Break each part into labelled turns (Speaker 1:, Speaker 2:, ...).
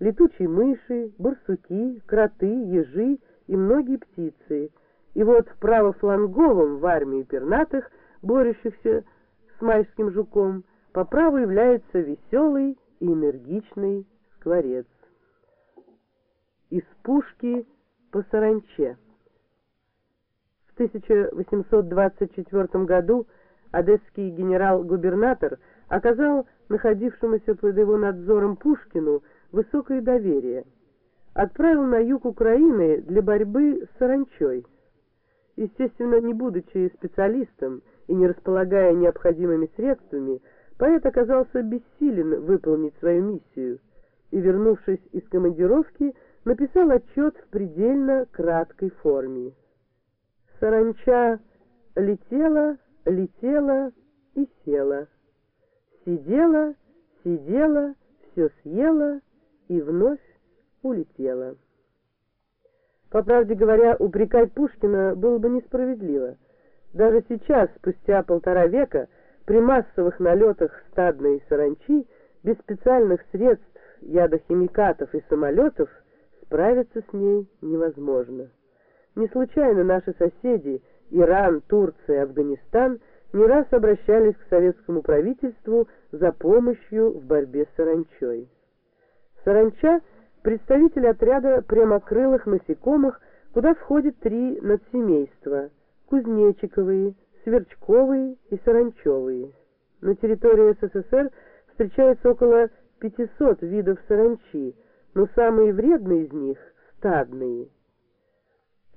Speaker 1: летучие мыши, барсуки, кроты, ежи и многие птицы. И вот в правофланговом в армии пернатых, борющихся с майским жуком, по праву является веселый и энергичный скворец. Из пушки по саранче. В 1824 году одесский генерал-губернатор оказал находившемуся под его надзором Пушкину высокое доверие. Отправил на юг Украины для борьбы с саранчой. Естественно, не будучи специалистом и не располагая необходимыми средствами, поэт оказался бессилен выполнить свою миссию и, вернувшись из командировки, написал отчет в предельно краткой форме. Саранча летела, летела и села. Сидела, сидела, все съела и вновь улетела. По правде говоря, упрекать Пушкина было бы несправедливо. Даже сейчас, спустя полтора века, при массовых налетах стадной саранчи, без специальных средств, ядохимикатов и самолетов, справиться с ней невозможно. Не случайно наши соседи, Иран, Турция, Афганистан, не раз обращались к советскому правительству за помощью в борьбе с саранчой. Саранча – представитель отряда прямокрылых насекомых, куда входят три надсемейства – кузнечиковые, сверчковые и саранчевые. На территории СССР встречается около 500 видов саранчи, но самые вредные из них – стадные.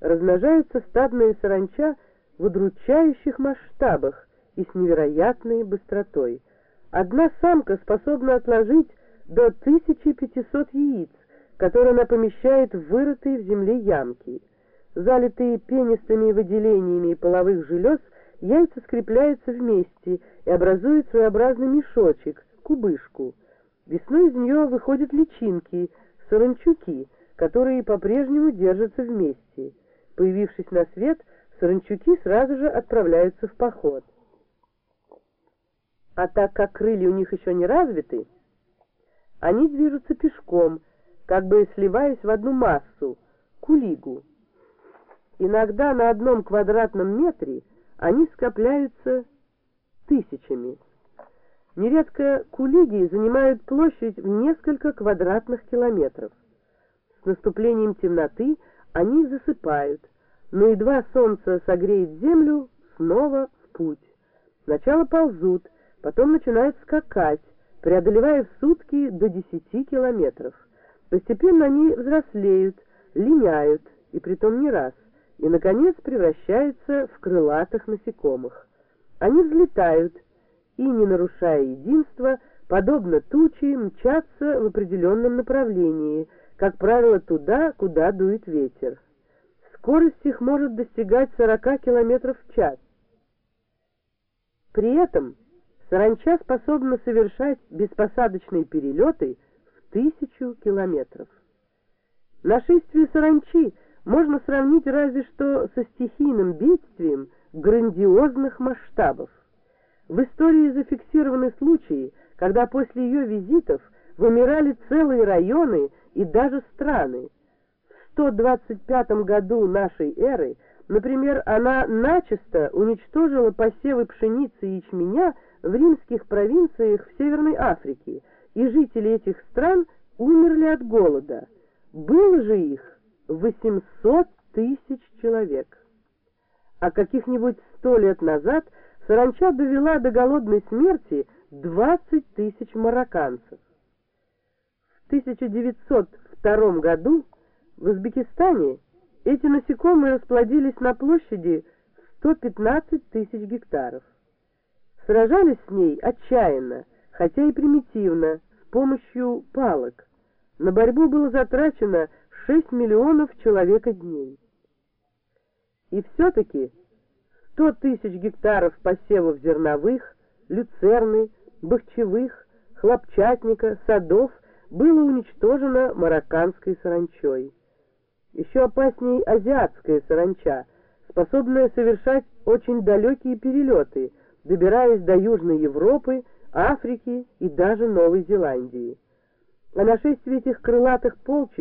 Speaker 1: Размножается стадная саранча в удручающих масштабах и с невероятной быстротой. Одна самка способна отложить до 1500 яиц, которые в вырытые в земле ямки. Залитые пенистыми выделениями половых желез, яйца скрепляются вместе и образуют своеобразный мешочек, кубышку. Весной из нее выходят личинки, саранчуки, которые по-прежнему держатся вместе. Появившись на свет, саранчуки сразу же отправляются в поход. А так как крылья у них еще не развиты, они движутся пешком, как бы сливаясь в одну массу, кулигу. Иногда на одном квадратном метре они скопляются тысячами. Нередко кулиги занимают площадь в несколько квадратных километров. С наступлением темноты они засыпают, но едва солнце согреет землю, снова в путь. Сначала ползут, потом начинают скакать, преодолевая в сутки до 10 километров. Постепенно они взрослеют, линяют, и притом не раз, и, наконец, превращаются в крылатых насекомых. Они взлетают и, не нарушая единства, подобно тучи, мчатся в определенном направлении, как правило, туда, куда дует ветер. Скорость их может достигать 40 км в час. При этом саранча способна совершать беспосадочные перелеты в тысячу километров. Нашествие саранчи можно сравнить разве что со стихийным бедствием грандиозных масштабов. В истории зафиксированы случаи, когда после ее визитов вымирали целые районы и даже страны. В 125 году нашей эры, например, она начисто уничтожила посевы пшеницы и ячменя в римских провинциях в Северной Африке, и жители этих стран умерли от голода. Было же их 800 тысяч человек. А каких-нибудь сто лет назад саранча довела до голодной смерти 20 тысяч марокканцев. 1902 году в Узбекистане эти насекомые расплодились на площади 115 тысяч гектаров. Сражались с ней отчаянно, хотя и примитивно, с помощью палок. На борьбу было затрачено 6 миллионов человека дней. И все-таки 100 тысяч гектаров посевов зерновых, люцерны, бахчевых, хлопчатника, садов – было уничтожено марокканской саранчой. Еще опаснее азиатская саранча, способная совершать очень далекие перелеты, добираясь до Южной Европы, Африки и даже Новой Зеландии. О нашествии этих крылатых полчищ